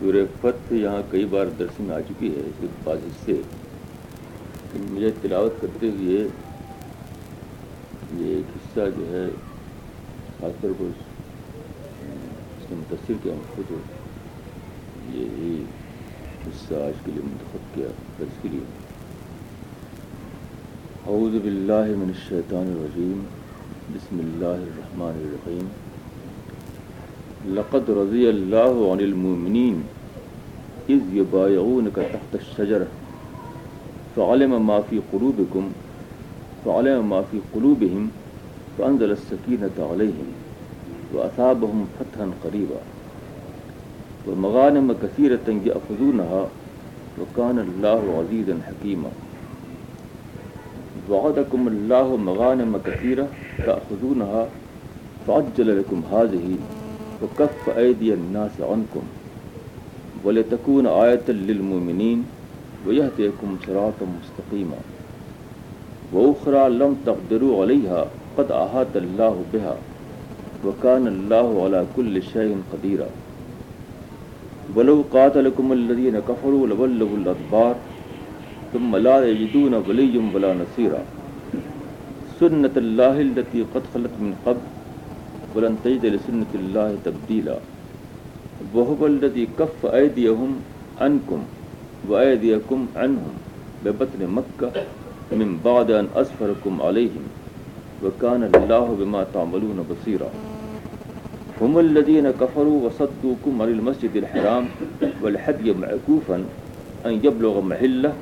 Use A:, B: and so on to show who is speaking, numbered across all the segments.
A: سورہ فتح یہاں کئی بار درس میں آ چکی ہے اس بعض حصے مجھے تلاوت کرتے ہوئے یہ ایک حصہ جو ہے، خاص طور پر اس میں متاثر کیا ہوں، خود یہی حصہ آج کے لیے منتخب کیا، درس کے لیے۔ اعوذ باللہ من الشیطان الرجیم، بسم اللہ الرحمن الرحیم۔ لقد رضی اللہ عن المؤمنین اذ یبایعونک تحت الشجر فعلم ما فی قلوبکم فعلم ما فی قلوبهم فانزل السکینة علیہم واثابهم فتحا قریبا ومغانم کثیرة یأخذونها وکان اللہ عزیزا حکیما وعدکم اللہ مغانم کثیرة تأخذونها، فعجل لکم هذه وكف أيدي الناس عنكم ولتكون آية للمؤمنين ويهديكم صراطا مستقيما وأخرى لم تقدروا عليها قد أحاط الله بها وكان الله على كل شيء قديرا ولو قاتلكم الذين كفروا لولوا الأدبار ثم لا يجدون وليا ولا نصيرا سنة الله التي قد خلت من قبل ولن تجد لسنة الله تبديلا. وهو الذي كف أيديهم عنكم وأيديكم عنهم ببطن مكة من بعد أن أسفركم عليهم. وكان الله بما تعملون بصيرا. هم الذين كفروا وصدوكم عن المسجد الحرام والحدي معكوفا أن يبلغ محله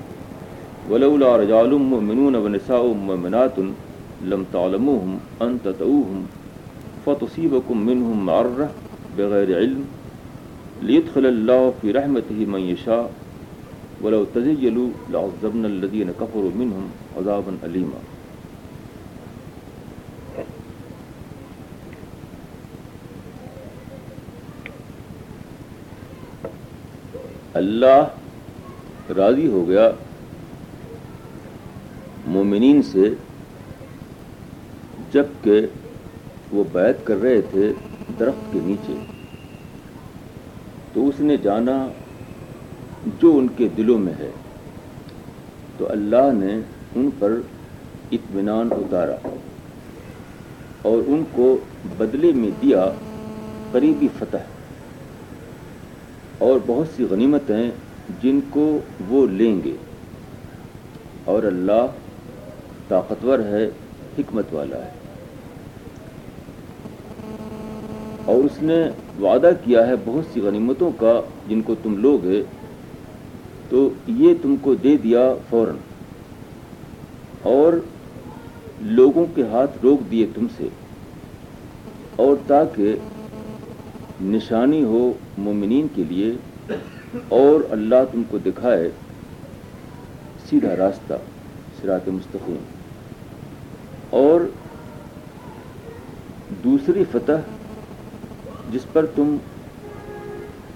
A: ولولا رجال مؤمنون ونساء مؤمنات لم تعلموهم أن تتؤوهم فتصيبكم منهم معرة بغير علم ليدخل الله في رحمته من يشاء ولو تزيلوا لعذبنا الذين كفروا منهم عذابا أليما. اللہ راضی ہو گیا مومنین سے جبکہ وہ بیت کر رہے تھے درخت کے نیچے۔ تو اس نے جانا جو ان کے دلوں میں ہے۔ تو اللہ نے ان پر اطمینان اتارا اور ان کو بدلے میں دیا قریبی فتح۔ اور بہت سی غنیمتیں جن کو وہ لیں گے۔ اور اللہ طاقتور ہے، حکمت والا ہے۔ اور اس نے وعدہ کیا ہے بہت سی غنیمتوں کا جن کو تم لوگ ہے تو یہ تم کو دے دیا فوراً۔ اور لوگوں کے ہاتھ روک دیے تم سے۔ اور تاکہ نشانی ہو مومنین کے لیے، اور اللہ تم کو دکھائے سیدھا راستہ سرات مستقیم۔ اور دوسری فتح جس پر تم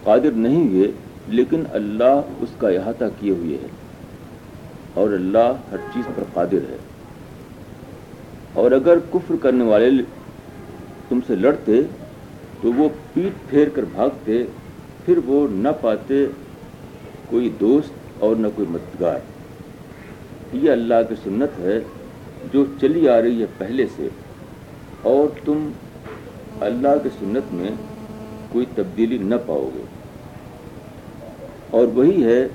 A: قادر نہیں ہوئے، لیکن اللہ اس کا احاطہ کیے ہوئے ہے۔ اور اللہ ہر چیز پر قادر ہے۔ اور اگر کفر کرنے والے تم سے لڑتے، تو وہ پیٹ پھیر کر بھاگتے، پھر وہ نہ پاتے کوئی دوست اور نہ کوئی مددگار۔ یہ اللہ کی سنت ہے جو چلی آ رہی ہے پہلے سے، اور تم اللہ کی سنت میں کوئی تبدیلی نہ پاؤ گے۔ اور وہی ہے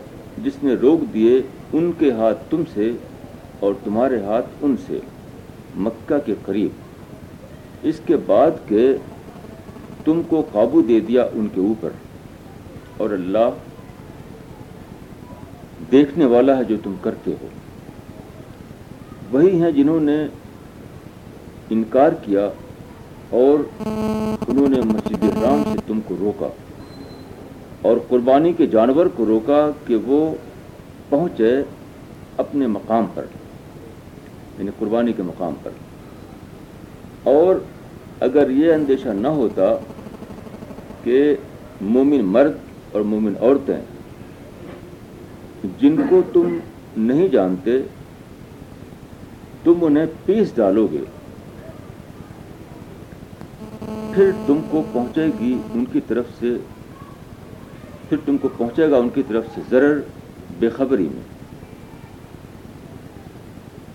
A: جس نے روک دیے ان کے ہاتھ تم سے اور تمہارے ہاتھ ان سے، مکہ کے قریب۔ اس کے بعد کہ تم کو قابو دے دیا ان کے اوپر۔ اور اللہ دیکھنے والا ہے جو تم کرتے ہو۔ وہی ہیں جنہوں نے انکار کیا اور انہوں نے مسجد رام سے تم کو روکا اور قربانی کے جانور کو روکا کہ وہ پہنچے اپنے مقام پر یعنی قربانی کے مقام پر۔ اور اگر یہ اندیشہ نہ ہوتا کہ مومن مرد اور مومن عورتیں جن کو تم نہیں جانتے، تم انہیں پیس ڈالو گے۔ پھر تم کو پہنچے گی ان کی طرف سے، پھر تم کو پہنچے گا ان کی طرف سے ضرر بے خبری میں۔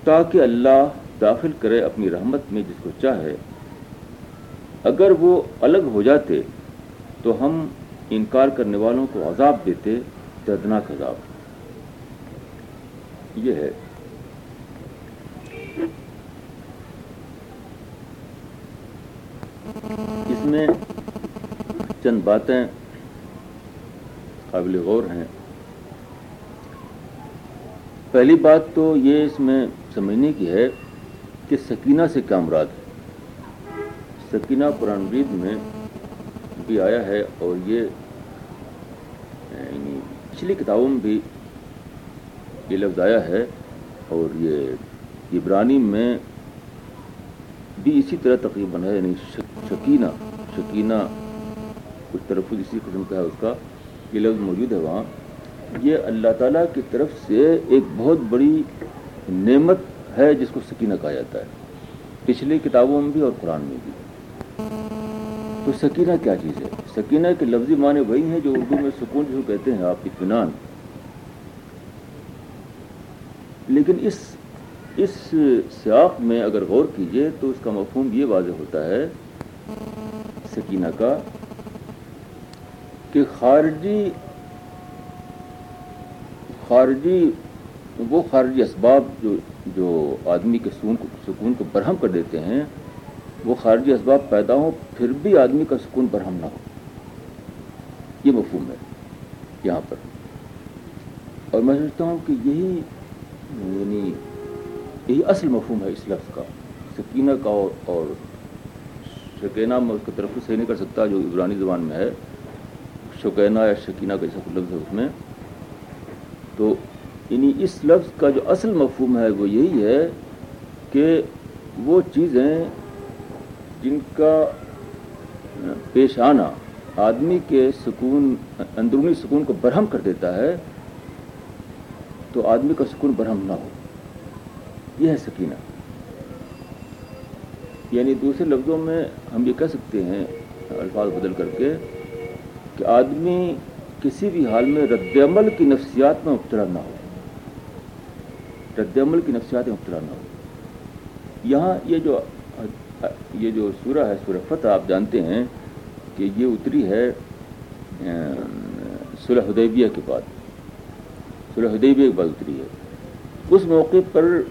A: تاکہ اللہ داخل کرے اپنی رحمت میں جس کو چاہے۔ اگر وہ الگ ہو جاتے تو ہم انکار کرنے والوں کو عذاب دیتے، دردناک عذاب۔ یہ ہے۔ اس میں چند باتیں قابل غور ہیں۔ پہلی بات تو یہ اس میں سمجھنے کی ہے کہ سکینہ سے کیا مراد ہے۔ سکینہ قرآن مجید میں بھی آیا ہے اور یہ یعنی پچھلی کتابوں میں بھی یہ لفظ آیا ہے اور یہ عبرانی میں بھی اسی طرح تقریباً ہے یعنی شکینہ شکینہ کچھ طرف اسی قسم کا ہے اس کا، یہ لفظ موجود ہے وہاں۔ یہ اللہ تعالیٰ کی طرف سے ایک بہت بڑی نعمت ہے جس کو سکینہ کہا جاتا ہے۔ پچھلی کتابوں میں بھی اور قرآن میں بھی۔ تو سکینہ کیا چیز ہے؟ سکینہ کے لفظی معنی وہی ہیں جو اردو میں سکون جو کہتے ہیں، آپ اطمینان۔ لیکن اس اس سیاق میں اگر غور کیجیے تو اس کا مفہوم یہ واضح ہوتا ہے سکینہ کا، کہ خارجی خارجی، وہ خارجی اسباب جو جو آدمی کے سکون کو سکون کو برہم کر دیتے ہیں، وہ خارجی اسباب پیدا ہوں پھر بھی آدمی کا سکون برہم نہ ہو۔ یہ مفہوم ہے یہاں پر۔ اور میں سمجھتا ہوں کہ یہی یعنی یہی اصل مفہوم ہے اس لفظ کا، سکینہ کا اور شکینہ میں اس کا طرف صحیح نہیں کر سکتا، جو عبرانی زبان میں ہے، شکینہ یا شکینہ کا جیسا لفظ ہے اس میں۔ تو یعنی اس لفظ کا جو اصل مفہوم ہے وہ یہی ہے کہ وہ چیزیں جن کا پیش آنا آدمی کے سکون، اندرونی سکون کو برہم کر دیتا ہے، تو آدمی کا سکون برہم نہ ہو۔ یہ ہے سکینہ۔ یعنی دوسرے لفظوں میں ہم یہ کہہ سکتے ہیں، الفاظ بدل کر کے، کہ آدمی کسی بھی حال میں رد عمل کی نفسیات میں مبتلا نہ ہو۔ رد عمل کی نفسیات میں مبتلا نہ ہو۔ یہاں یہ جو یہ جو سورہ ہے، سورہ فتح، آپ جانتے ہیں کہ یہ اتری ہے سلح حدیبیہ کے بعد۔ سلح حدیبیہ کے بعد اتری ہے۔ اس موقع پر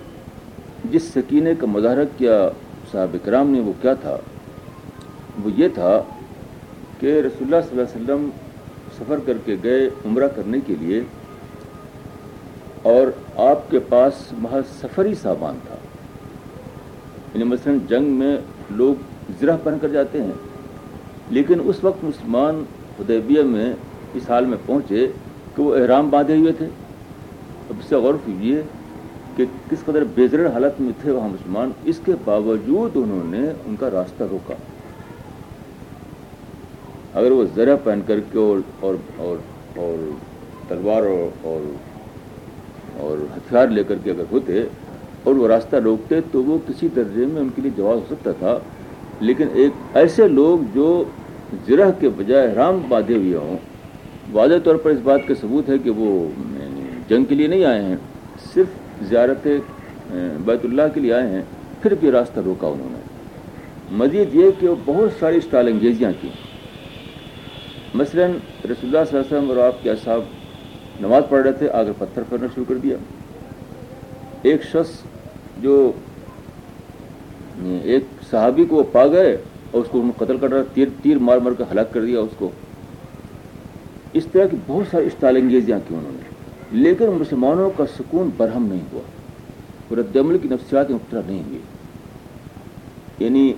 A: جس سکینے کا مظاہرہ کیا صاحب کرام نے وہ کیا تھا؟ وہ یہ تھا کہ رسول اللہ صلی اللہ علیہ وسلم سفر کر کے گئے عمرہ کرنے کے لیے اور آپ کے پاس محض سفری سامان تھا۔ یعنی مثلاً جنگ میں لوگ زرہ پہن کر جاتے ہیں، لیکن اس وقت مسلمان حدیبیہ میں اس حال میں پہنچے کہ وہ احرام باندھے ہوئے تھے۔ اب اس سے غور کیجیے کہ کس قدر بےزر حالت میں تھے وہاں مسلمان اس کے باوجود انہوں نے ان کا راستہ روکا۔ اگر وہ ذرا پہن کر کے اور اور اور, اور تلوار اور اور ہتھیار لے کر کے اگر ہوتے اور وہ راستہ روکتے تو وہ کسی درجے میں ان کے لیے جواز ہو سکتا تھا۔ لیکن ایک ایسے لوگ جو زرہ کے بجائے رام باندھے ہوئے ہوں واضح طور پر اس بات کا ثبوت ہے کہ وہ یعنی جنگ کے لیے نہیں آئے ہیں صرف زیارت بیت اللہ کے لیے آئے ہیں، پھر بھی راستہ روکا انہوں نے۔ مزید یہ کہ وہ بہت ساری اسٹال انگیزیاں کی مثلا، رسول اللہ صلی اللہ علیہ وسلم اور آپ کے اصحاب نماز پڑھ رہے تھے آگر پتھر پھیرنا شروع کر دیا۔ ایک شخص جو ایک صحابی کو وہ پا گئے اور اس کو قتل کر رہا، تیر تیر مار مار کر ہلاک کر دیا، اس کو۔ اس طرح کی بہت ساری اسٹال انگیزیاں کی انہوں نے۔ لیکن مسلمانوں کا سکون برہم نہیں ہوا۔ رد عمل کی نفسیات مبتلا نہیں ہوئی یعنی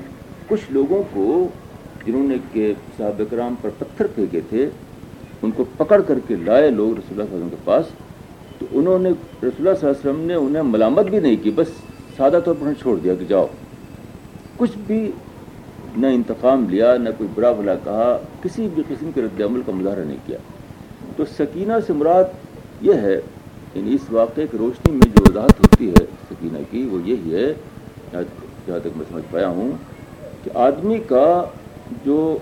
A: کچھ لوگوں کو جنہوں نے کہ صاحب کرام پر پتھر پھینکے تھے، ان کو پکڑ کر کے لائے لوگ رسول اللہ علیہ وسلم کے پاس۔ تو انہوں نے رسول اللہ صلی اللہ علیہ وسلم نے انہیں ملامت بھی نہیں کی، بس سادہ طور پر چھوڑ دیا کہ جاؤ۔ کچھ بھی نہ انتقام لیا، نہ کوئی برا بھلا کہا، کسی بھی قسم کے رد عمل کا مظاہرہ نہیں کیا۔ تو سکینہ سے مراد یہ ہے یعنی اس واقعے کی روشنی میں جو وضاحت ہوتی ہے سکینہ کی، وہ یہی ہے، جہاں تک میں سمجھ پایا ہوں، کہ آدمی کا جو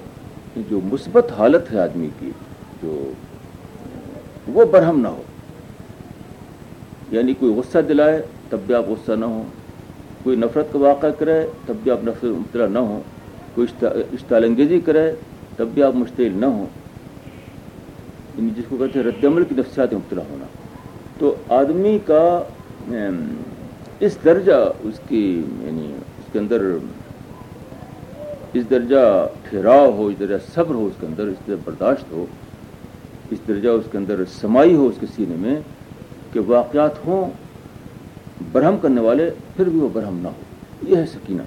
A: جو مثبت حالت ہے آدمی کی، جو وہ برہم نہ ہو۔ یعنی کوئی غصہ دلائے تب بھی آپ غصہ نہ ہو کوئی نفرت کا واقعہ کرے تب بھی آپ نفرت مبتلا نہ ہوں۔ کوئی اشتعال انگیزی کرے تب بھی آپ مشتعل نہ ہوں۔ یعنی جس کو کہتے ہیں رد عمل کی نفسیات مبتلا ہونا۔ تو آدمی کا اس درجہ اس کی یعنی اس کے اندر اس درجہ ٹھہراؤ ہو، اس درجہ صبر ہو، اس کے اندر اس درجہ برداشت ہو، اس درجہ اس کے اندر سمائی ہو اس کے سینے میں کہ واقعات ہوں، برہم کرنے والے پھر بھی وہ برہم نہ ہو۔ یہ ہے سکینہ۔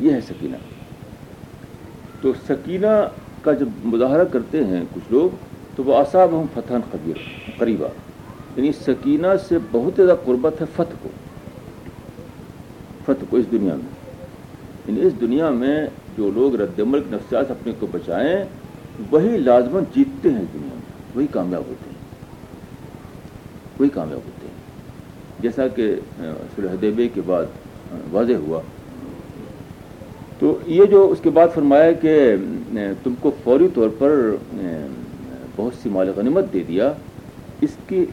A: یہ ہے سکینہ۔ تو سکینہ کا جب مظاہرہ کرتے ہیں کچھ لوگ، تو وہ آصاب ہوں فتح قبیر قریبہ۔ یعنی سکینہ سے بہت زیادہ قربت ہے فتح کو۔ فتح کو اس دنیا میں۔ یعنی اس دنیا میں جو لوگ رد عمل کی نفسیات اپنے کو بچائیں، وہی لازمن جیتتے ہیں دنیا میں۔ وہی کامیاب ہوتے ہیں۔ وہی کامیاب ہوتے ہیں۔ جیسا کہ حدیبے کے بعد واضح ہوا۔ تو یہ جو اس کے بعد فرمایا کہ تم کو فوری طور پر بہت سی مال غنیمت دے دیا۔ اس کی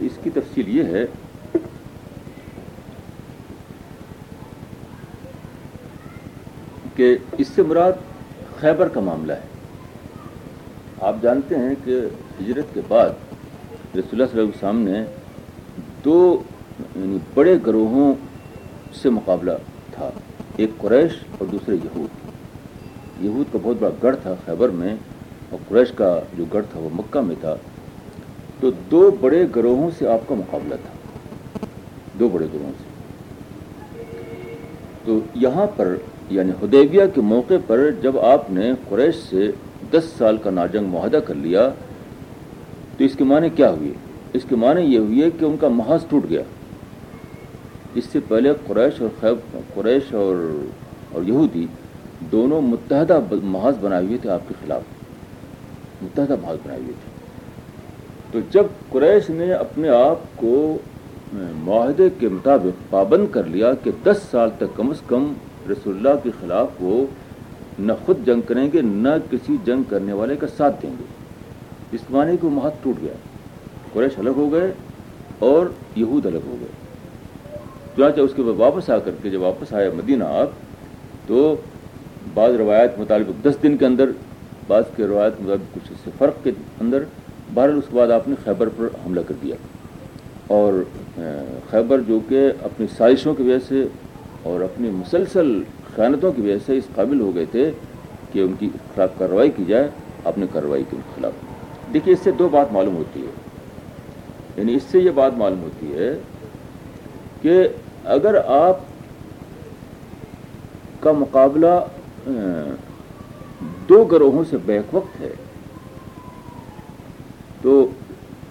A: اس کی تفصیل یہ ہے۔ کہ اس سے مراد خیبر کا معاملہ ہے۔ آپ جانتے ہیں کہ ہجرت کے بعد رسول اللہ صلی اللہ علیہ وسلم نے دو یعنی بڑے گروہوں سے مقابلہ تھا۔ ایک قریش اور دوسرے یہود۔ یہود کا بہت بڑا گڑھ تھا خیبر میں اور قریش کا جو گڑھ تھا وہ مکہ میں تھا۔ تو دو بڑے گروہوں سے آپ کا مقابلہ تھا۔ دو بڑے گروہوں سے۔ تو یہاں پر یعنی حدیبیہ کے موقع پر جب آپ نے قریش سے دس سال کا ناجنگ معاہدہ کر لیا، تو اس کے معنی کیا ہوئے؟ اس کے معنی یہ ہوئے کہ ان کا محاذ ٹوٹ گیا۔ اس سے پہلے قریش اور خیب قریش اور اور یہودی دونوں متحدہ محاذ بنائے ہوئے تھے آپ کے خلاف۔ متحدہ محاذ بنائے ہوئے تھے۔ تو جب قریش نے اپنے آپ کو معاہدے کے مطابق پابند کر لیا کہ دس سال تک کم از کم رسول اللہ کے خلاف وہ نہ خود جنگ کریں گے، نہ کسی جنگ کرنے والے کا ساتھ دیں گے۔ اس معنی کو محت ٹوٹ گیا۔ قریش الگ ہو گئے اور یہود الگ ہو گئے۔ چنانچہ اس کے بعد واپس آ کر کے جب واپس آیا مدینہ آپ تو بعض روایت مطابق دس دن کے اندر، بعض کے روایت مطابق کچھ اس سے فرق کے اندر بہرحال اس کے بعد آپ نے خیبر پر حملہ کر دیا۔ اور خیبر جو کہ اپنی سازشوں کی وجہ سے اور اپنی مسلسل خیانتوں کی وجہ سے اس قابل ہو گئے تھے کہ ان کی خلاف کارروائی کی جائے، آپ نے کارروائی کی ان کے خلاف۔ دیکھیے، اس سے دو بات معلوم ہوتی ہے۔ یعنی اس سے یہ بات معلوم ہوتی ہے کہ اگر آپ کا مقابلہ دو گروہوں سے بیک وقت ہے، تو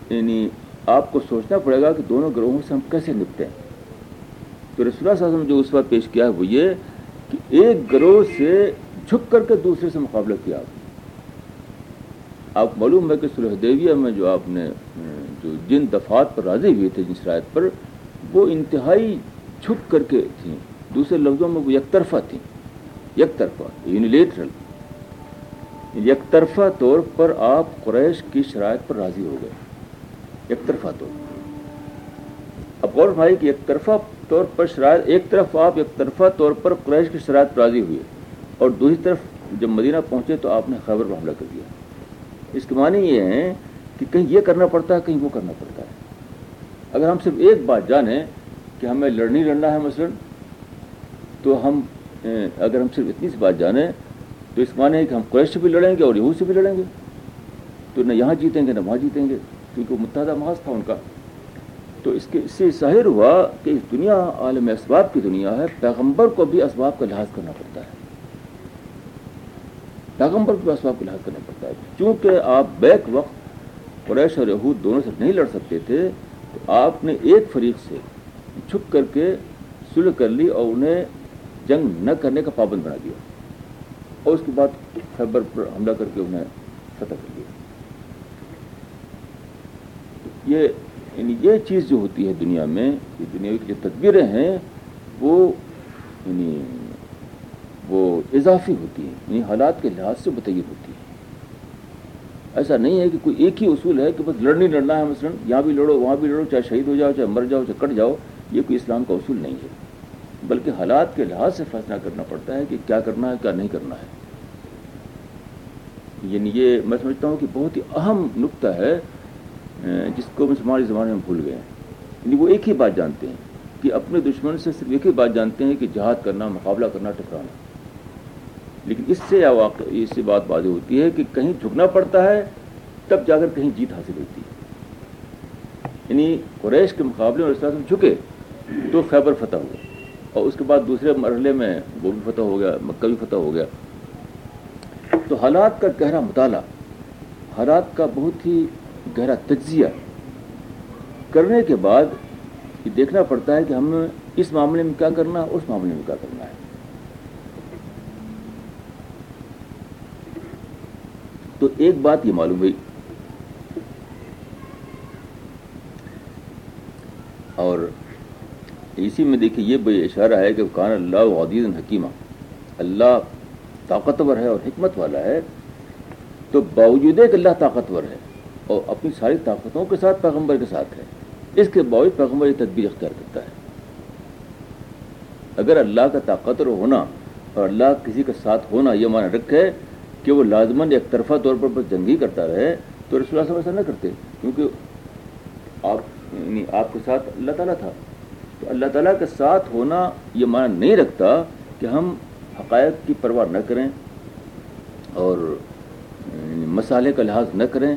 A: یعنی آپ کو سوچنا پڑے گا کہ دونوں گروہوں سے ہم کیسے نپٹیں۔ تو رسول اللہ صلی اللہ علیہ وسلم جو اس وقت پیش کیا ہے وہ یہ کہ ایک گروہ سے جھک کر کے دوسرے سے مقابلہ کیا آپ آپ معلوم ہے کہ سلح دیویہ میں جو آپ نے جو جن دفعات پر راضی ہوئے تھے جن شرائط پر وہ انتہائی جھک کر کے تھیں۔ دوسرے لفظوں میں وہ یک طرفہ تھیں۔ یک طرفہ یونیلیٹرل یک طرفہ طور پر آپ قریش کی شرائط پر راضی ہو گئے۔ یک طرفہ طور اب غور بھائی کہ ایک طرفہ طور پر شرائط، ایک طرف آپ ایک طرفہ طور پر قریش کی شرائط پر راضی ہوئے اور دوسری طرف جب مدینہ پہنچے تو آپ نے خیبر پر حملہ کر دیا۔ اس کے معنی یہ ہیں کہ کہیں یہ کرنا پڑتا ہے، کہیں وہ کرنا پڑتا ہے۔ اگر ہم صرف ایک بات جانیں کہ ہمیں لڑنی لڑنا ہے مثلا، تو ہم، اگر ہم صرف اتنی سی بات جانیں، تو اس معنی ہے کہ ہم قریش سے بھی لڑیں گے اور یہود سے بھی لڑیں گے۔ تو نہ یہاں جیتیں گے نہ وہاں جیتیں گے، کیونکہ وہ متحدہ محاذ تھا ان کا۔ تو اس کے، اس سے ظاہر ہوا کہ اس دنیا عالم اسباب کی دنیا ہے، پیغمبر کو بھی اسباب کا لحاظ کرنا پڑتا ہے۔ پیغمبر کو بھی اسباب کا لحاظ کرنا پڑتا ہے۔ چونکہ آپ بیک وقت قریش اور یہود دونوں سے نہیں لڑ سکتے تھے تو آپ نے ایک فریق سے چھپ کر کے سلح کر لی اور انہیں جنگ نہ کرنے کا پابند بنا دیا اور اس کے بعد خیبر پر حملہ کر کے انہیں فتح کر دیا۔ یہ یعنی یہ چیز جو ہوتی ہے دنیا میں، یہ دنیا کی جو تدبیریں ہیں، وہ یعنی وہ اضافی ہوتی ہیں یعنی حالات کے لحاظ سے متعین ہوتی ہیں۔ ایسا نہیں ہے کہ کوئی ایک ہی اصول ہے کہ بس لڑنی لڑنا ہے مثلاً، یہاں بھی لڑو، وہاں بھی لڑو، چاہے شہید ہو جاؤ، چاہے مر جاؤ، چاہے کٹ جاؤ، یہ کوئی اسلام کا اصول نہیں ہے۔ بلکہ حالات کے لحاظ سے فیصلہ کرنا پڑتا ہے کہ کیا کرنا ہے، کیا نہیں کرنا ہے۔ یعنی یہ میں سمجھتا ہوں کہ بہت ہی اہم نقطہ ہے جس کو مسلمان زمانے میں بھول گئے ہیں۔ یعنی وہ ایک ہی بات جانتے ہیں کہ اپنے دشمن سے صرف ایک ہی بات جانتے ہیں کہ جہاد کرنا، مقابلہ کرنا، ٹکرانا۔ لیکن اس سے واقع اس سے بات واضح ہوتی ہے کہ کہیں جھکنا پڑتا ہے، تب جا کر کہیں جیت حاصل ہوتی ہے۔ یعنی قریش کے مقابلے میں اس طرح سے جھکے تو خیبر فتح ہوا اور اس کے بعد دوسرے مرحلے میں وہ بھی فتح ہو گیا، مکہ بھی فتح ہو گیا۔ تو حالات کا گہرا مطالعہ، حالات کا بہت ہی گہرا تجزیہ کرنے کے بعد یہ دیکھنا پڑتا ہے کہ ہم اس معاملے میں کیا کرنا اس معاملے میں کیا کرنا ہے تو ایک بات یہ معلوم ہوئی۔ اور اسی میں دیکھیے یہ بے اشارہ ہے کہ کان اللہ عدیز حکیمہ۔ اللہ طاقتور ہے اور حکمت والا ہے۔ تو باوجود کہ اللہ طاقتور ہے اور اپنی ساری طاقتوں کے ساتھ پیغمبر کے ساتھ ہے۔ اس کے باوجود پیغمبر یہ تدبیر اختیار کرتا ہے۔ اگر اللہ کا طاقتور ہونا اور اللہ کسی کا ساتھ ہونا یہ معنی رکھے کہ وہ لازمن ایک طرفہ طور پر بس جنگی کرتا رہے تو رسول اللہ ایسا نہ کرتے، کیونکہ آپ یعنی آپ کے ساتھ اللہ تعالیٰ تھا۔ تو اللہ تعالیٰ کے ساتھ ہونا یہ معنی نہیں رکھتا کہ ہم حقائق کی پرواہ نہ کریں اور یعنی مسالے کا لحاظ نہ کریں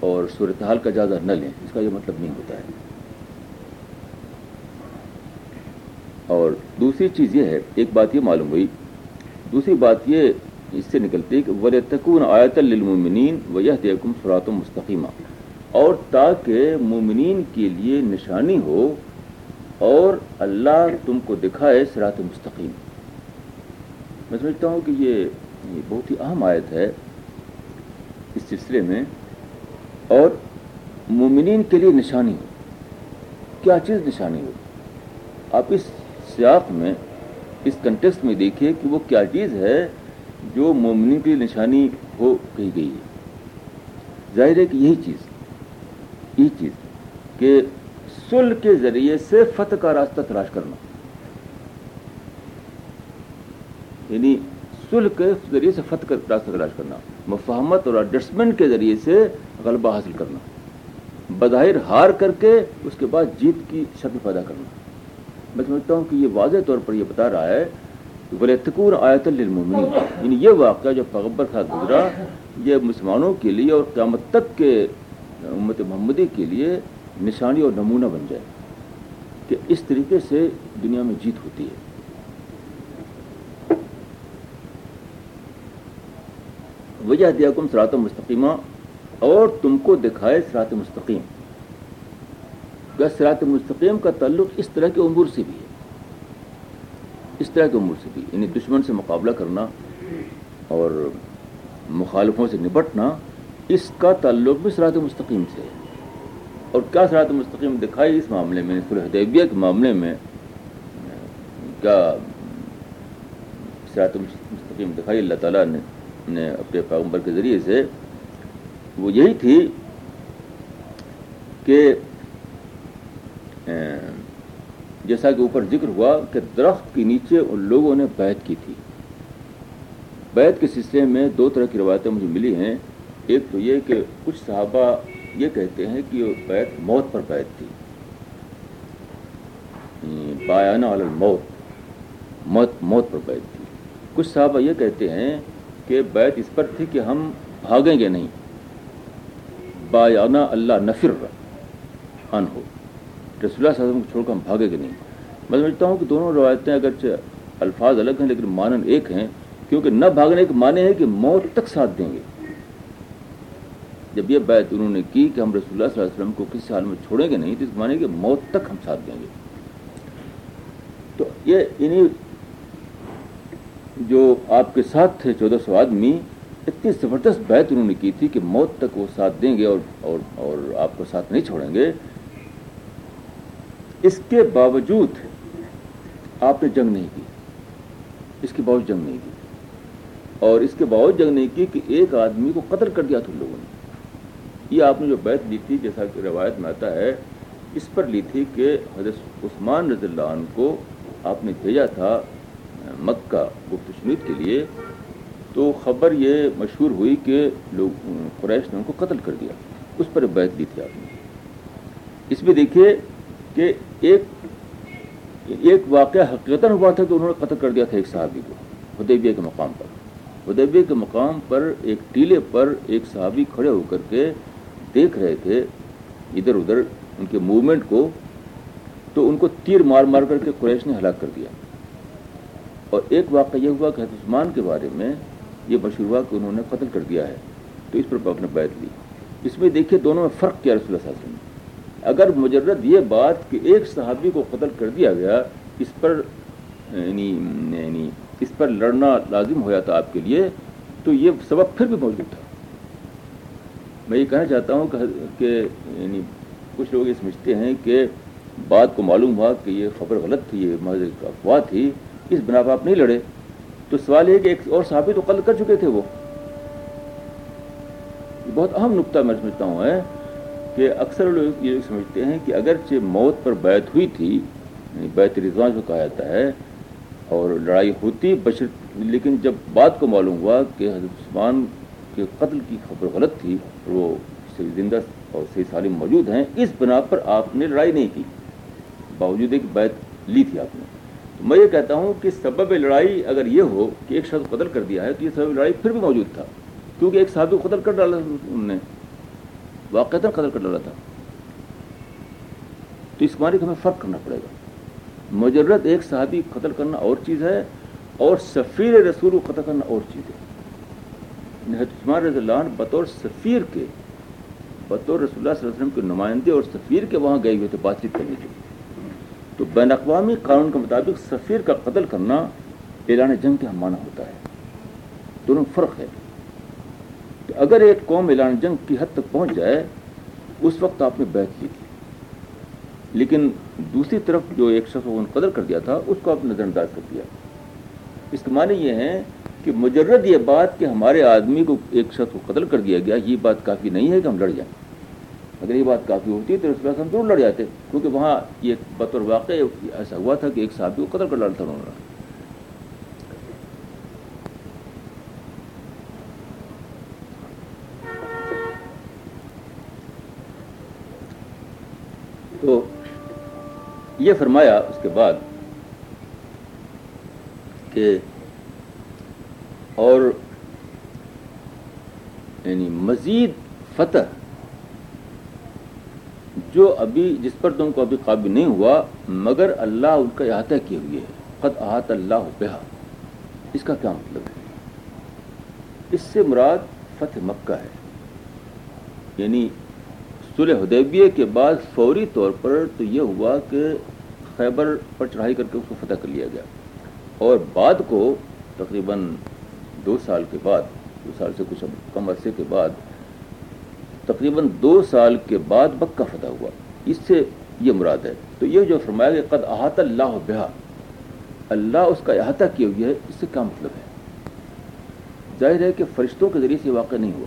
A: اور صورتحال کا جائزہ نہ لیں۔ اس کا یہ مطلب نہیں ہوتا ہے۔ اور دوسری چیز یہ ہے، ایک بات یہ معلوم ہوئی، دوسری بات یہ اس سے نکلتی ہے کہ ول تکون آیت للمومنین و یہ دیکم سرات مستقیمہ اور تاکہ مومنین کے لیے نشانی ہو اور اللہ تم کو دکھائے سرات مستقیم۔ میں سمجھتا ہوں کہ یہ بہت ہی اہم آیت ہے اس سلسلے میں، اور مومنین کے لیے نشانی ہو۔ کیا چیز نشانی ہو؟ آپ اس سیاق میں، اس کنٹیکسٹ میں دیکھیے کہ وہ کیا چیز ہے جو مومنین کی نشانی ہو کہی گئی ہے۔ ظاہر ہے کہ یہی چیز یہی چیز کہ سل کے ذریعے سے فتح کا راستہ تلاش کرنا۔ یعنی سل کے ذریعے سے فتح کا راستہ تلاش کرنا، مفاہمت اور ایڈجسٹمنٹ کے ذریعے سے غلبہ حاصل کرنا، بظاہر ہار کر کے اس کے بعد جیت کی شکل پیدا کرنا۔ میں سمجھتا ہوں کہ یہ واضح طور پر یہ بتا رہا ہے تکور آیت للمومنین یعنی یہ واقعہ جو پیغبر کا گزرا، یہ مسلمانوں کے لیے اور قیامت تک کے امت محمدی کے لیے نشانی اور نمونہ بن جائے۔ کہ اس طریقے سے دنیا میں جیت ہوتی ہے۔ وجہ دیا کم سرات مستقیمہ اور تم کو دکھائے سرات مستقیم سرات مستقیم کا تعلق اس طرح کے امور سے بھی ہے؟ اس طرح کے امور سے بھی یعنی دشمن سے مقابلہ کرنا اور مخالفوں سے نپٹنا، اس کا تعلق بھی سرات مستقیم سے ہے۔ اور کیا سرات مستقیم دکھائی اس معاملے میں حدیبیہ کے معاملے میں؟ کیا سرات مستقیم دکھائی اللہ تعالیٰ نے نے اپنے پیغمبر کے ذریعے سے؟ وہ یہی تھی کہ جیسا کہ اوپر ذکر ہوا کہ درخت کے نیچے ان لوگوں نے بیت کی تھی۔ بیت کے سلسلے میں دو طرح کی روایتیں مجھے ملی ہیں۔ ایک تو یہ کہ کچھ صحابہ یہ کہتے ہیں کہ بیت موت پر بیت تھی۔ بایانہ الموت، موت موت پر بیت تھی۔ کچھ صحابہ یہ کہتے ہیں کہ بیت اس پر تھی کہ ہم بھاگیں گے نہیں۔ بایانہ اللہ نفر ان ہو رسول اللہ صلی اللہ علیہ وسلم کو چھوڑ کر ہم بھاگے گے نہیں۔ میں سمجھتا ہوں کہ دونوں روایتیں اگرچہ الفاظ الگ ہیں لیکن مانن ایک ہیں کیونکہ نہ بھاگنے کے معنی ہے کہ موت تک ساتھ دیں گے۔ جب یہ بیت انہوں نے کی کہ ہم رسول اللہ صلی اللہ علیہ وسلم کو کسی حال میں چھوڑیں گے نہیں تو اس معنی کہ موت تک ہم ساتھ دیں گے۔ تو یہ انہیں جو آپ کے ساتھ تھے چودہ سو آدمی اتنی زبردست بیت انہوں نے کی تھی کہ موت تک وہ ساتھ دیں گے اور اور, اور آپ کو ساتھ نہیں چھوڑیں گے۔ اس کے باوجود آپ نے جنگ نہیں کی، اس کے باوجود جنگ نہیں کی۔ اور اس کے باوجود جنگ نہیں کی کہ ایک آدمی کو قتل کر دیا تھا ان لوگوں نے۔ یہ آپ نے جو بیت لی تھی، جیسا کہ روایت میں آتا ہے، اس پر لی تھی کہ حضرت عثمان رضی اللہ عنہ کو آپ نے بھیجا تھا مکہ گفت شنید کے لیے۔ تو خبر یہ مشہور ہوئی کہ لوگ، قریش نے ان کو قتل کر دیا۔ اس پر بیت لی تھی آپ نے۔ اس میں دیکھیے کہ ایک ایک واقعہ حقیقت ہوا تھا کہ انہوں نے قتل کر دیا تھا ایک صحابی کو، حدیبیہ کے مقام پر۔ حدیبیہ کے مقام پر ایک ٹیلے پر ایک صحابی کھڑے ہو کر کے دیکھ رہے تھے ادھر ادھر ان کے موومنٹ کو، تو ان کو تیر مار مار کر کے قریش نے ہلاک کر دیا۔ اور ایک واقعہ یہ ہوا کہ عثمان کے بارے میں یہ مشہور ہوا کہ انہوں نے قتل کر دیا ہے۔ تو اس پر نے بیت لی۔ اس میں دیکھیے دونوں میں فرق کیا رسول اللہ صلی اللہ علیہ وسلم اگر مجرد یہ بات کہ ایک صحابی کو قتل کر دیا گیا، اس پر یعنی یعنی اس پر لڑنا لازم ہوا تھا آپ کے لیے، تو یہ سبب پھر بھی موجود تھا۔ میں یہ کہنا چاہتا ہوں کہ یعنی کچھ لوگ یہ سمجھتے ہیں کہ بات کو معلوم ہوا کہ یہ خبر غلط تھی، یہ محض افواہ تھی، اس بنا پر آپ نہیں لڑے۔ تو سوال یہ کہ ایک اور صحابی تو قتل کر چکے تھے وہ۔ بہت اہم نقطہ میں سمجھتا ہوں ہے کہ اکثر لوگ یہ سمجھتے ہیں کہ اگرچہ موت پر بیت ہوئی تھی یعنی بیت رضوان جو کہا جاتا ہے، اور لڑائی ہوتی بشر، لیکن جب بات کو معلوم ہوا کہ حضرت عثمان کے قتل کی خبر غلط تھی وہ صحیح زندہ اور صحیح سالم موجود ہیں، اس بنا پر آپ نے لڑائی نہیں کی۔ باوجود ایک بیت لی تھی آپ نے۔ تو میں یہ کہتا ہوں کہ سبب لڑائی اگر یہ ہو کہ ایک شخص قتل کر دیا ہے، تو یہ سبب لڑائی پھر بھی موجود تھا۔ کیونکہ ایک صحابی قتل کر ڈالا انہوں نے۔ واقع قتل کر ڈالا تھا۔ تو اس معنی کو ہمیں فرق کرنا پڑے گا۔ مجرد ایک صحابی قتل کرنا اور چیز ہے اور سفیر رسول کو قتل کرنا اور چیز ہے۔ عثمان رضی اللہ عنہ بطور سفیر کے، بطور رسول اللہ صلی اللہ علیہ وسلم کے نمائندے اور سفیر کے وہاں گئے ہوئے تھے بات چیت کرنے کے تو بین الاقوامی قانون کے مطابق سفیر کا قتل کرنا اعلان جنگ کے ہم مانا ہوتا ہے۔ دونوں فرق ہے۔ کہ اگر ایک قوم اعلان جنگ کی حد تک پہنچ جائے، اس وقت آپ نے بیت لی تھی۔ لیکن دوسری طرف جو ایک شخص کو قدر کر دیا تھا، اس کو آپ نے نظر انداز کر دیا۔ اس کے معنی یہ ہے کہ مجرد یہ بات کہ ہمارے آدمی کو ایک شخص کو قتل کر دیا گیا، یہ بات کافی نہیں ہے کہ ہم لڑ جائیں۔ اگر یہ بات کافی ہوتی تو اس ہم ضرور لڑ جاتے، کیونکہ وہاں یہ بطور واقع ایسا ہوا تھا کہ ایک صحابی کو قتل کر ڈالتا انہوں نے تو یہ فرمایا اس کے بعد کہ اور یعنی مزید فتح جو ابھی جس پر تم کو ابھی قابل نہیں ہوا، مگر اللہ ان کا احاطہ کیے ہوئے ہے۔ قد احاط اللہ بہا۔ اس کا کیا مطلب ہے؟ اس سے مراد فتح مکہ ہے۔ یعنی صلح حدیبیہ کے بعد فوری طور پر تو یہ ہوا کہ خیبر پر چڑھائی کر کے اس کو فتح کر لیا گیا۔ اور بعد کو تقریباً دو سال کے بعد، دو سال سے کچھ کم عرصے کے بعد، تقریباً دو سال کے بعد مکہ فتح ہوا۔ اس سے یہ مراد ہے۔ تو یہ جو فرمایا کہ قد احاط اللہ بہا، اللہ اس کا احاطہ کیے ہوئی ہے، اس سے کیا مطلب ہے؟ ظاہر ہے کہ فرشتوں کے ذریعے سے واقع نہیں ہوا۔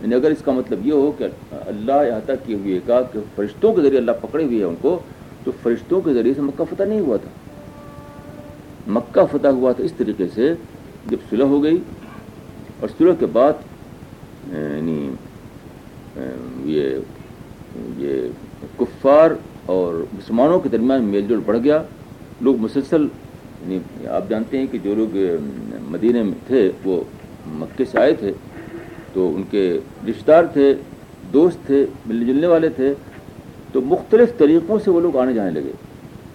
A: یعنی اگر اس کا مطلب یہ ہو کہ اللہ احاطہ کیے ہوئے کا کہ فرشتوں کے ذریعے اللہ پکڑے ہوئے ہیں ان کو تو فرشتوں کے ذریعے سے مکہ فتح نہیں ہوا تھا۔ مکہ فتح ہوا تھا اس طریقے سے جب صلح ہو گئی اور صلح کے بعد یعنی یہ یہ کفار اور مسلمانوں کے درمیان میل جول بڑھ گیا۔ لوگ مسلسل یعنی آپ جانتے ہیں کہ جو لوگ مدینہ میں تھے، وہ مکے سے آئے تھے۔ تو ان کے رشتہ دار تھے، دوست تھے، ملنے جلنے والے تھے۔ تو مختلف طریقوں سے وہ لوگ آنے جانے لگے۔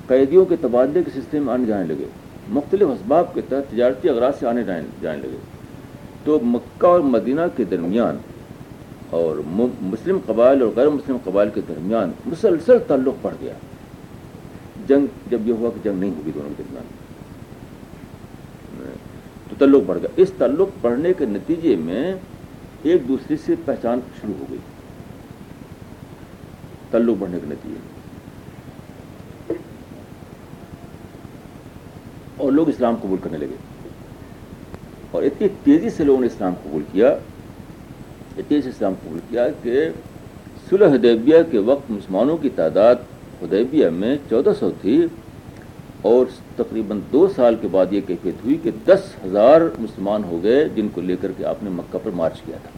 A: قیدیوں کے تبادلے کے سلسلے میں آنے جانے لگے۔ مختلف اسباب کے تحت تجارتی اغراض سے آنے جانے لگے۔ تو مکہ اور مدینہ کے درمیان اور مسلم قبائل اور غیر مسلم قبائل کے درمیان مسلسل تعلق بڑھ گیا۔ جنگ جب یہ ہوا کہ جنگ نہیں ہوگی دونوں کے درمیان۔ تو تعلق بڑھ گیا۔ اس تعلق بڑھنے کے نتیجے میں ایک دوسرے سے پہچان شروع ہو گئی۔ تعلق بڑھنے کے نتیجے اور لوگ اسلام قبول کرنے لگے۔ اور اتنی تیزی سے لوگوں نے اسلام قبول کیا، اتنی تیزی سے اسلام قبول کیا کہ صلح حدیبیہ کے وقت مسلمانوں کی تعداد حدیبیہ میں چودہ سو تھی اور تقریباً دو سال کے بعد یہ کیفیت ہوئی کہ دس ہزار مسلمان ہو گئے جن کو لے کر کے آپ نے مکہ پر مارچ کیا تھا۔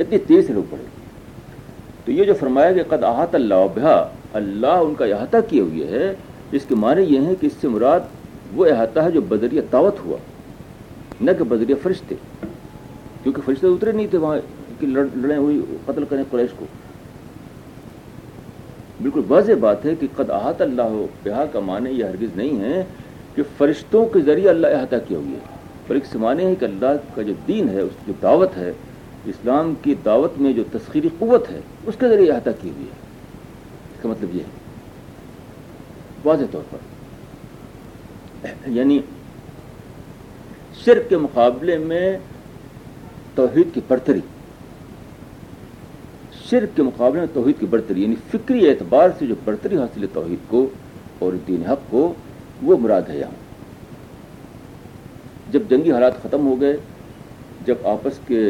A: اتنی تیز سے لوگ پڑے تو یہ جو فرمایا کہ قد احاط اللہ بہا، اللہ ان کا احاطہ کیے ہوئے ہے، اس کے معنی یہ ہیں کہ اس سے مراد وہ احاطہ ہے جو بدریہ دعوت ہوا، نہ کہ بدریہ فرشتے، کیونکہ فرشتے اترے نہیں تھے وہاں کہ لڑیں ہوئی قتل کریں قریش کو۔ بالکل واضح بات ہے کہ قد احاط اللہ بہا کا معنی یہ ہرگز نہیں ہے کہ فرشتوں کے ذریعے اللہ احاطہ کیے ہوئے ہے، بلکہ سے معنی ہے کہ اللہ کا جو دین ہے، اس کی جو دعوت ہے اسلام کی دعوت میں جو تسخیری قوت ہے، اس کے ذریعے احاطہ کی ہوئی ہے۔ اس کا مطلب یہ ہے۔ واضح طور پر۔ یعنی شرک کے مقابلے میں توحید کی برتری۔ شرک کے مقابلے میں توحید کی برتری یعنی فکری اعتبار سے جو برتری حاصل ہے توحید کو اور دین حق کو، وہ مراد ہے یہاں۔ جب جنگی حالات ختم ہو گئے جب آپس کے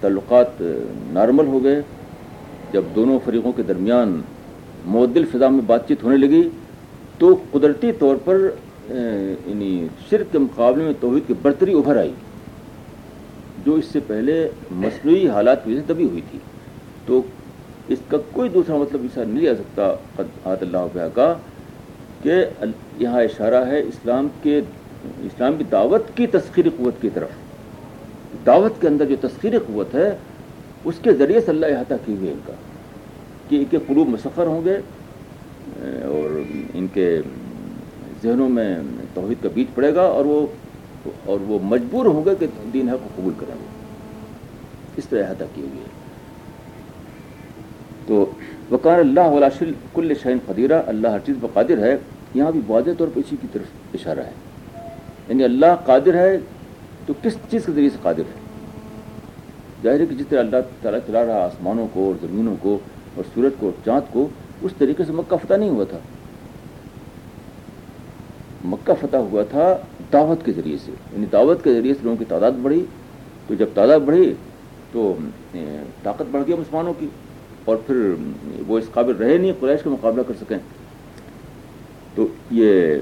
A: تعلقات نارمل ہو گئے، جب دونوں فریقوں کے درمیان معدل فضا میں بات چیت ہونے لگی، تو قدرتی طور پر یعنی شرک کے مقابلے میں توحید کی برتری ابھر آئی، جو اس سے پہلے مصنوعی حالات کی وجہ سے دبی ہوئی تھی۔ تو اس کا کوئی دوسرا مطلب ایسا نہیں آ سکتا حد اللہ کا، کہ یہاں اشارہ ہے اسلام کے، اسلام کی دعوت کی تسخیری قوت کی طرف۔ دعوت کے اندر جو تسخیری قوت ہے، اس کے ذریعے سے اللہ احاطہ کی ہوئی ان کا، کہ ان کے قلوب مسفر ہوں گے، اور ان کے ذہنوں میں توحید کا بیچ پڑے گا، اور وہ اور وہ مجبور ہوں گے کہ دین حق کو قبول کریں گے۔ اس طرح احاطہ کی ہوئی ہے تو وقار اللہ ولا کل شہین قدیرہ، اللہ ہر چیز پر قادر ہے۔ یہاں بھی واضح طور پر اسی کی طرف اشارہ ہے۔ یعنی اللہ قادر ہے تو کس چیز کے ذریعے سے قادر ہے؟ ظاہر ہے کہ جس طرح اللہ تعالیٰ چلا رہا آسمانوں کو اور زمینوں کو اور سورج کو اور چاند کو، اس طریقے سے مکہ فتح نہیں ہوا تھا۔ مکہ فتح ہوا تھا دعوت کے ذریعے سے۔ یعنی دعوت کے ذریعے سے لوگوں کی تعداد بڑھی۔ تو جب تعداد بڑھی، تو طاقت بڑھ گئی مسلمانوں کی۔ اور پھر وہ اس قابل رہے نہیں، قریش کا مقابلہ کر سکیں۔ تو یہ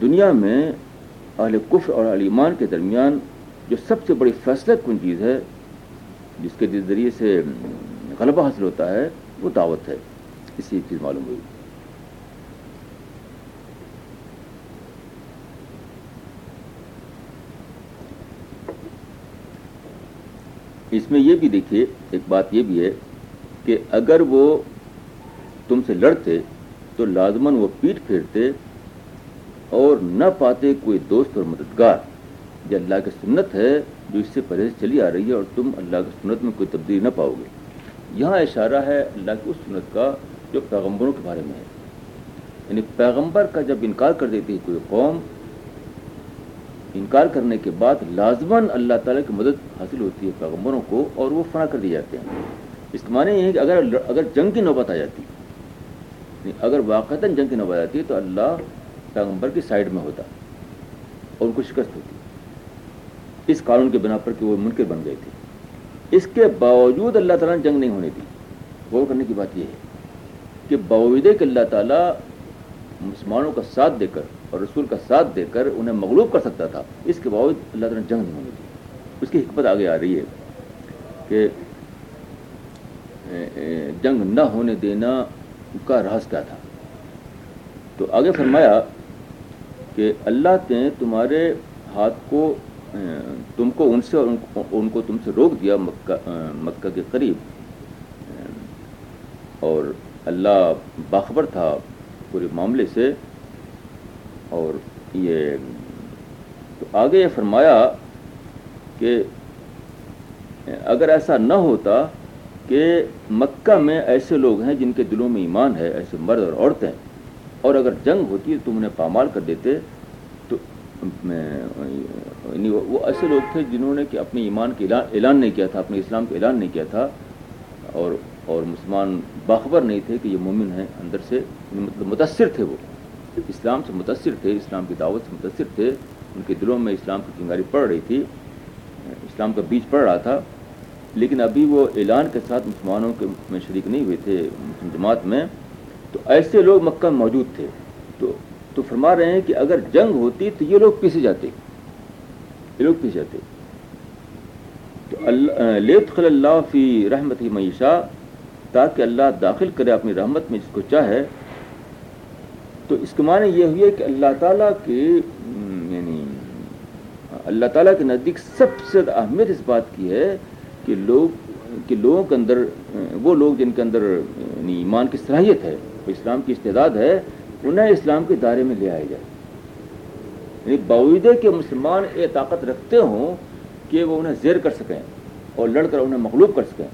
A: دنیا میں اہل کفر اور اہل ایمان کے درمیان جو سب سے بڑی فیصلہ کن چیز ہے، جس کے ذریعے سے غلبہ حاصل ہوتا ہے، وہ دعوت ہے۔ اسی چیز معلوم ہوئی۔ اس میں یہ بھی دیکھیے، ایک بات یہ بھی ہے کہ اگر وہ تم سے لڑتے، تو لازمن وہ پیٹ پھیرتے اور نہ پاتے کوئی دوست اور مددگار۔ یہ اللہ کی سنت ہے جو اس سے پہلے سے چلی آ رہی ہے اور تم اللہ کی سنت میں کوئی تبدیلی نہ پاؤ گے۔ یہاں اشارہ ہے اللہ کی اس سنت کا جو پیغمبروں کے بارے میں ہے۔ یعنی پیغمبر کا جب انکار کر دیتی ہے کوئی قوم، انکار کرنے کے بعد لازماً اللہ تعالیٰ کی مدد حاصل ہوتی ہے پیغمبروں کو اور وہ فنا کر دیے جاتے ہیں۔ اس کے معنی یہ ہے کہ اگر اگر جنگ کی نوبت آ جاتی یعنی اگر واقعات جنگ کی نوبت آتی تو اللہ پیغمبر کی سائڈ میں ہوتا اور ان کو شکست ہوتی۔ اس قانون کے بنا پر کہ وہ منکر بن گئے تھے اس کے باوجود اللہ تعالیٰ نے جنگ نہیں ہونے دی۔ غور کرنے کی بات یہ ہے کہ باوجود کہ اللہ تعالیٰ مسلمانوں کا ساتھ دے کر اور رسول کا ساتھ دے کر انہیں مغلوب کر سکتا تھا، اس کے باوجود اللہ تعالیٰ نے جنگ نہیں ہونے دی۔ اس کی حکمت آگے آ رہی ہے کہ جنگ نہ ہونے دینا کا راز کیا تھا۔ تو آگے فرمایا کہ اللہ نے تمہارے ہاتھ کو تم کو ان سے اور ان کو تم سے روک دیا مکہ مکہ کے قریب۔ اور اللہ باخبر تھا پورے معاملے سے۔ اور یہ تو آگے یہ فرمایا کہ اگر ایسا نہ ہوتا کہ مکہ میں ایسے لوگ ہیں جن کے دلوں میں ایمان ہے، ایسے مرد اور عورتیں، اور اگر جنگ ہوتی تو انہیں پامال کر دیتے وہ ایسے لوگ تھے جنہوں نے کہ اپنے ایمان کے اعلان نہیں کیا تھا، اپنے اسلام کا اعلان نہیں کیا تھا، اور اور مسلمان باخبر نہیں تھے کہ یہ مومن ہیں، اندر سے مطلب متاثر تھے وہ۔ اسلام سے متاثر تھے، اسلام کی دعوت سے متاثر تھے، ان کے دلوں میں اسلام کی چنگاری پڑ رہی تھی، اسلام کا بیچ پڑ رہا تھا۔ لیکن ابھی وہ اعلان کے ساتھ مسلمانوں کے میں شریک نہیں ہوئے تھے، مسلم جماعت میں۔ تو ایسے لوگ مکہ میں موجود تھے۔ تو تو فرما رہے ہیں کہ اگر جنگ ہوتی تو یہ لوگ پیسے جاتے، یہ لوگ پیسے جاتے۔ تو اللہ لیت خل اللہ فی رحمت ہی معیشہ تاکہ اللہ داخل کرے اپنی رحمت میں جس کو چاہے۔ تو اس کے معنی یہ ہوئی ہے کہ اللہ تعالیٰ کے یعنی اللہ تعالیٰ کے نزدیک سب سے زیادہ اہمیت اس بات کی ہے کہ لوگ، کہ لوگوں کے اندر وہ لوگ جن کے اندر یعنی ایمان کی صلاحیت ہے اسلام کی استعداد ہے انہیں اسلام کے دائرے میں لے آئے جائے۔ یعنی باوجود کہ مسلمان یہ طاقت رکھتے ہوں کہ وہ انہیں زیر کر سکیں اور لڑ کر انہیں مغلوب کر سکیں۔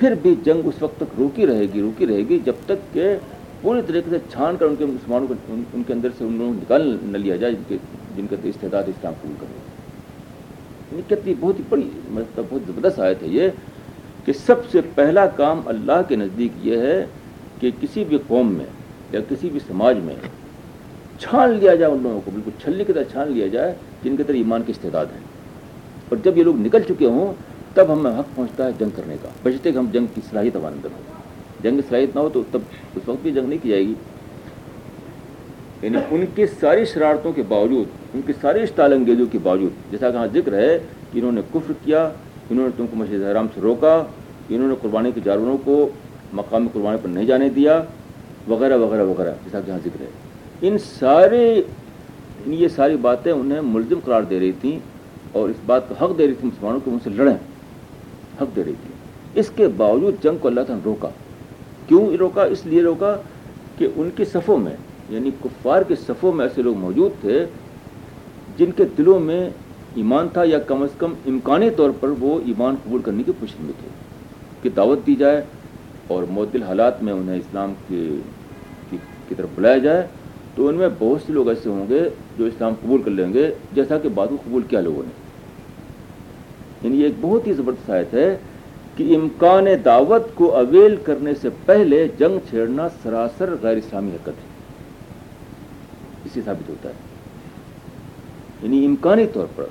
A: پھر بھی جنگ اس وقت تک روکی رہے گی، روکی رہے گی جب تک کہ پوری طریقے سے چھان کر ان کے مسلمانوں کو ان کے اندر سے ان لوگوں کو نکال نہ لیا جائے، جن کے، جن کا استعداد اسلام قبول کرے۔ یعنی کتنی بہت ہی بڑی مطلب بہت زبردست آیت ہے یہ کہ سب سے پہلا کام اللہ کے نزدیک یہ ہے کہ کسی بھی قوم میں یا کسی بھی سماج میں چھان لیا جائے ان لوگوں کو، بالکل چھلنی کی طرح چھان لیا جائے جن کے طرح ایمان کی استعداد ہے۔ اور جب یہ لوگ نکل چکے ہوں، تب ہمیں حق پہنچتا ہے جنگ کرنے کا۔ بچتے کہ ہم جنگ کی صلاحیت ہمارے اندر ہو۔ جنگ کی صلاحیت نہ ہو تو تب اس وقت بھی جنگ نہیں کی جائے گی۔ یعنی ان کی ساری شرارتوں کے باوجود، ان کی ساری اشتال انگیزوں کے باوجود، جیسا کہ ہاں ذکر ہے کہ انہوں نے کفر کیا، انہوں نے تم کو مسجد حرام سے روکا، انہوں نے قربانی کے جانوروں کو مقامی قربانی پر نہیں جانے دیا وغیرہ وغیرہ وغیرہ جیسا کہ ذکر ہے۔ ان سارے یہ ساری باتیں انہیں ملزم قرار دے رہی تھیں اور اس بات کا حق دے رہی تھی مسلمانوں کو، ان سے لڑیں۔ حق دے رہی تھی اس کے باوجود جنگ کو اللہ تعالیٰ نے روکا۔ کیوں روکا؟ اس لیے روکا کہ ان کے صفوں میں یعنی کفار کے صفوں میں ایسے لوگ موجود تھے جن کے دلوں میں ایمان تھا یا کم از کم امکانی طور پر وہ ایمان قبول کرنے کی کوشش میں تھے۔ کہ دعوت دی جائے اور معدل حالات میں انہیں اسلام کی کی طرف بلایا جائے، تو ان میں بہت سے لوگ ایسے ہوں گے جو اسلام قبول کر لیں گے، جیسا کہ بعد قبول کیا لوگوں نے۔ یعنی یہ ایک بہت ہی زبردست آیت ہے کہ امکان دعوت کو اویل کرنے سے پہلے جنگ چھیڑنا سراسر غیر اسلامی حرکت ہے۔ اسی ثابت ہوتا ہے۔ یعنی امکانی طور پر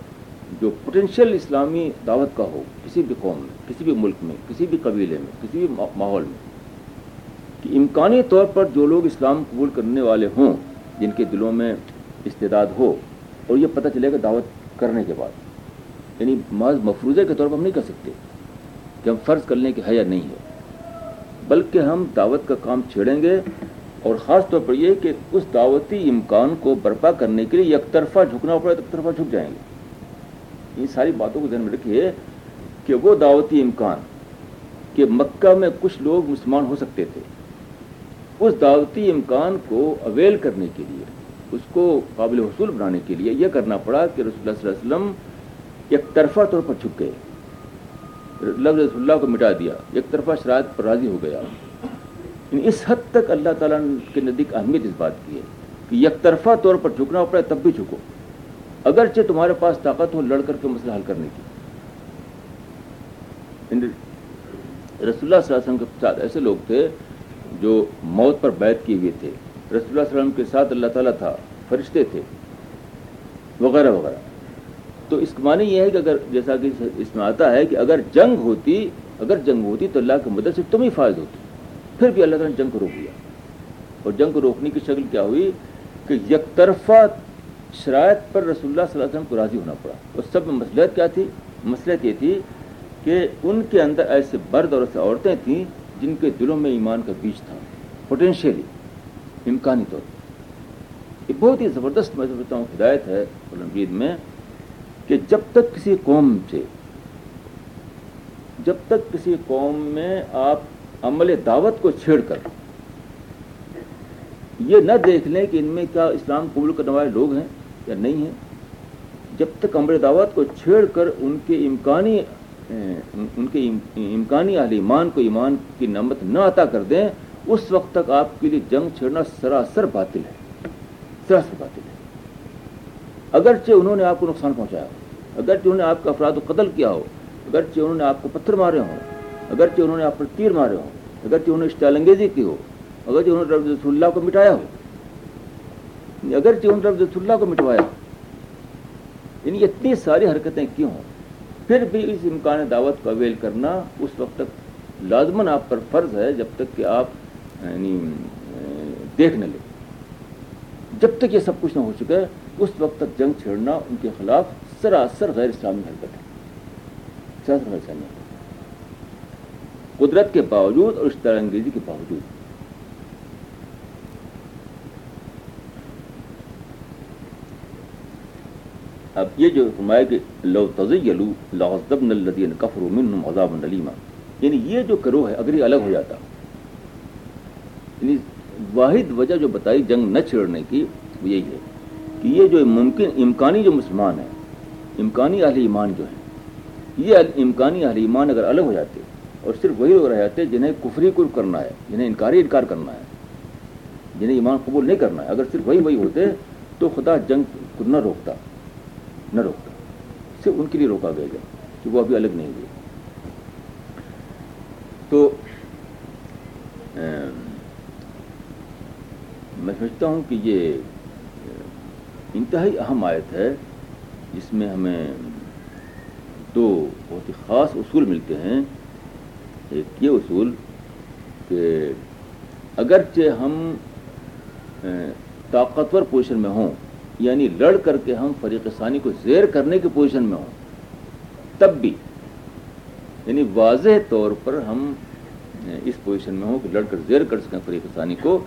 A: جو پوٹینشیل اسلامی دعوت کا ہو، کسی بھی قوم میں، کسی بھی ملک میں، کسی بھی قبیلے میں، کسی بھی ماحول میں، کہ امکانی طور پر جو لوگ اسلام قبول کرنے والے ہوں، جن کے دلوں میں استعداد ہو، اور یہ پتہ چلے گا دعوت کرنے کے بعد یعنی محض مفروضے کے طور پر ہم نہیں کر سکتے کہ ہم فرض کرنے کی حیا نہیں ہے، بلکہ ہم دعوت کا کام چھیڑیں گے، اور خاص طور پر یہ کہ اس دعوتی امکان کو برپا کرنے کے لیے یک طرفہ جھکنا پڑے تو ایک طرفہ جھک جائیں گے۔ ان ساری باتوں کو ذہن میں رکھیے کہ وہ دعوتی امکان کہ مکہ میں کچھ لوگ مسلمان ہو سکتے تھے۔ اس دعوتی امکان کو اویل کرنے کے لیے، اس کو قابل حصول بنانے کے لیے یہ کرنا پڑا کہ رسول اللہ صلی اللہ علیہ وسلم یک طرفہ طور پر جھک گئے۔ لفظ رسول اللہ کو مٹا دیا، ایک طرفہ شرائط پر راضی ہو گیا۔ یعنی اس حد تک اللہ تعالیٰ کے نزدیک اہمیت اس بات کی ہے کہ یک طرفہ طور پر جھکنا پڑے تب بھی جھکو۔ اگرچہ تمہارے پاس طاقت ہو لڑ کر کے مسئلہ حل کرنے کی۔ رسول اللہ صلی اللہ علیہ وسلم کے ساتھ ایسے لوگ تھے جو موت پر بیت کیے ہوئے تھے۔ رسول اللہ صلی اللہ علیہ وسلم کے ساتھ اللہ تعالیٰ تھا، فرشتے تھے، وغیرہ وغیرہ۔ تو اس معنی یہ ہے کہ اگر جیسا کہ اس میں آتا ہے کہ اگر جنگ ہوتی، اگر جنگ ہوتی تو اللہ کی مدد سے تم ہی فائد ہوتی پھر بھی اللہ تعالیٰ نے جنگ کو روک دیا اور جنگ کو روکنے کی شکل کیا ہوئی کہ یک طرفہ شرائط پر رسول اللہ صلی اللہ علیہ وسلم کو راضی ہونا پڑا۔ اور سب میں مسلحت کیا تھی؟ مسلحت یہ تھی کہ ان کے اندر ایسے برد اور ایسے عورتیں تھیں جن کے دلوں میں ایمان کا بیج تھا۔ پوٹینشیلی امکانی طور پر۔ یہ بہت ہی زبردست میں سمجھتا ہوں، ہدایت ہے قرآن میں کہ جب تک کسی قوم سے، جب تک کسی قوم میں آپ عمل دعوت کو چھیڑ کر یہ نہ دیکھ لیں کہ ان میں کیا اسلام قبول کرنے والے لوگ ہیں۔ یا نہیں ہیں جب تک عمل دعوت کو چھیڑ کر ان کے امکانی ان کے امکانی اہل ایمان کو ایمان کی نعمت نہ عطا کر دیں، اس وقت تک آپ کے لیے جنگ چھیڑنا سراسر باطل ہے۔ سراسر باطل ہے۔ اگرچہ انہوں نے آپ کو نقصان پہنچایا ہو، اگرچہ انہوں نے آپ کا افراد و قتل کیا ہو، اگرچہ انہوں نے آپ کو پتھر مارے ہوں، اگرچہ انہوں نے آپ پر تیر مارے ہوں، اگرچہ انہوں نے اشتعال انگیزی کی ہو، اگرچہ انہوں نے رسول اللہ کو مٹایا ہو اگرچہ انہوں اللہ کو مٹوایا۔ یعنی اتنی ساری حرکتیں کیوں؟ ہوں پھر بھی اس امکان دعوت کو اویل کرنا اس وقت تک لازماً آپ پر فرض ہے جب تک کہ آپ یعنی دیکھ نہ لیں۔ جب تک یہ سب کچھ نہ ہو چکا ہے، اس وقت تک جنگ چھیڑنا ان کے خلاف سراسر غیر اسلامی حرکت ہے۔ سراسر غیر اسلامی قدرت کے باوجود اور اشتہار انگریزی کے باوجود۔ اب یہ جو فرمایا کہ لو تزیلو لغضبن الذین کفروا منہم عذابا یعنی یہ جو کرو ہے، اگر یہ الگ ہو جاتا یعنی واحد وجہ جو بتائی جنگ نہ چھیڑنے کی، وہ یہی ہے کہ یہ جو ممکن، امکانی جو مسلمان ہیں، امکانی اہل ایمان جو ہیں، یہ امکانی اہل ایمان اگر الگ ہو جاتے اور صرف وہی لوگ رہ جاتے جنہیں کفری کر کرنا ہے، جنہیں انکاری انکار کرنا ہے، جنہیں ایمان قبول نہیں کرنا ہے، اگر صرف وہی وہی ہوتے تو خدا جنگ کو نہ روکتا۔ نہ روکتا۔ صرف ان کے لیے روکا گیا جائے کہ وہ ابھی الگ نہیں ہوئے۔ تو میں سمجھتا ہوں کہ یہ انتہائی اہم آیت ہے، جس میں ہمیں دو بہت ہی خاص اصول ملتے ہیں۔ ایک یہ اصول کہ اگرچہ ہم طاقتور پوزیشن میں ہوں یعنی لڑ کر کے ہم فریق ثانی کو زیر کرنے کی پوزیشن میں ہوں، تب بھی۔ یعنی واضح طور پر ہم اس پوزیشن میں ہوں کہ لڑ کر زیر کر سکیں فریق ثانی کو۔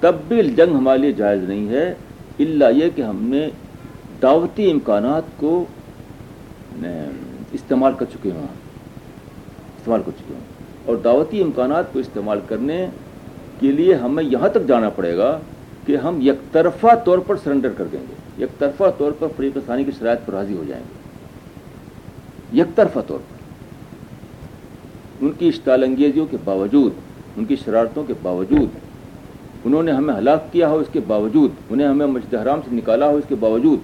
A: تب بھی جنگ ہمارے لیے جائز نہیں ہے اللہ یہ کہ ہم نے دعوتی امکانات کو استعمال کر چکے ہوں۔ استعمال کر چکے ہوں۔ اور دعوتی امکانات کو استعمال کرنے کے لیے ہمیں یہاں تک جانا پڑے گا کہ ہم یک طرفہ طور پر سرنڈر کر دیں گے۔ یک طرفہ طور پر فریق ثانی کی شرائط پر راضی ہو جائیں گے۔ یک طرفہ طور پر۔ ان کی اشتعال انگیزیوں کے باوجود، ان کی شرارتوں کے باوجود، انہوں نے ہمیں ہلاک کیا ہو اس کے باوجود، انہیں ہمیں مسجد حرام سے نکالا ہو اس کے باوجود،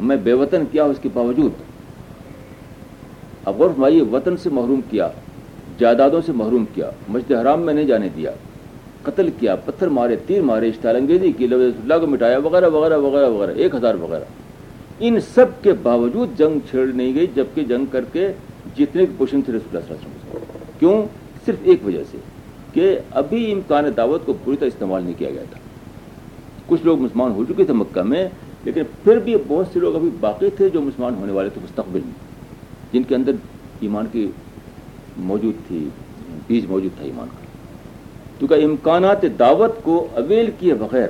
A: ہمیں بے وطن کیا ہو اس کے باوجود۔ اب غور فرمائیے، وطن سے محروم کیا، جائیدادوں سے محروم کیا، مسجد حرام میں نہیں جانے دیا قتل کیا، پتھر مارے، تیر مارے اشتعال انگیزی کی لفظ اللہ کو مٹایا، وغیرہ وغیرہ وغیرہ وغیرہ، ایک ہزار وغیرہ۔ ان سب کے باوجود جنگ چھیڑ نہیں گئی، جبکہ جنگ کر کے جتنے پوشن تھے، رسول اللہ صلی اللہ علیہ وسلم کیوں؟ صرف ایک وجہ سے کہ ابھی امکان دعوت کو پوری طرح استعمال نہیں کیا گیا تھا۔ کچھ لوگ مسلمان ہو چکے تھے مکہ میں، لیکن پھر بھی بہت سے لوگ ابھی باقی تھے جو مسلمان ہونے والے تھے، مستقبل میں، جن کے اندر ایمان کی موجود تھی، بیج موجود تھا ایمان کا۔ کیونکہ امکانات دعوت کو اویل کیے بغیر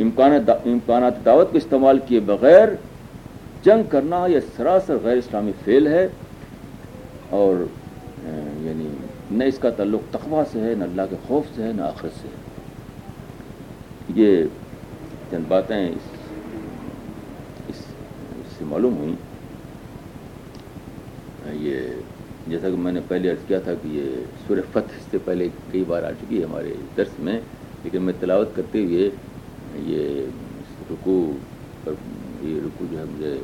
A: امکانات دعوت کو استعمال کیے بغیر جنگ کرنا یہ سراسر غیر اسلامی فیل ہے اور یعنی نہ اس کا تعلق تقوا سے ہے نہ اللہ کے خوف سے ہے نہ آخرت سے ہے۔ یہ چند باتیں اس اس, اس سے معلوم ہوئیں۔ یہ جیسا کہ میں نے پہلے عرض کیا تھا کہ یہ سورہ فتح سے پہلے کئی بار آ چکی ہے ہمارے درس میں، لیکن میں تلاوت کرتے ہوئے یہ رکو پر یہ رکو جو ہے، مجھے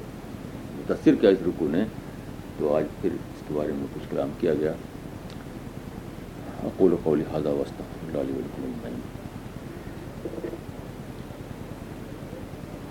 A: متاثر کیا اس رکو نے، تو آج پھر اس کے بارے میں کچھ کلام کیا گیا۔ اقول قولی حاضہ وسط اللہ